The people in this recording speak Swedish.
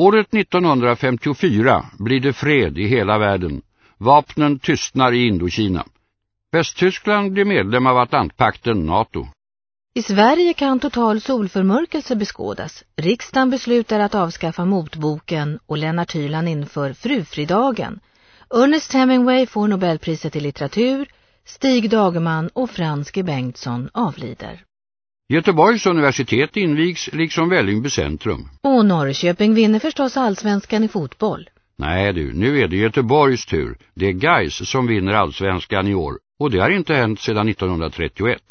Året 1954 blir det fred i hela världen. Vapnen tystnar i Indokina. Västtyskland blir medlem av Atlantpakten NATO. I Sverige kan total solförmörkelse beskådas. Riksdagen beslutar att avskaffa motboken och Lennart Hyland inför frufridagen. Ernest Hemingway får Nobelpriset i litteratur, Stig Dagerman och Frans G. Bengtsson avlider. Göteborgs universitet invigs liksom Vällingby centrum. Och Norrköping vinner förstås allsvenskan i fotboll. Nej du, nu är det Göteborgs tur. Det är Geis som vinner allsvenskan i år. Och det har inte hänt sedan 1931.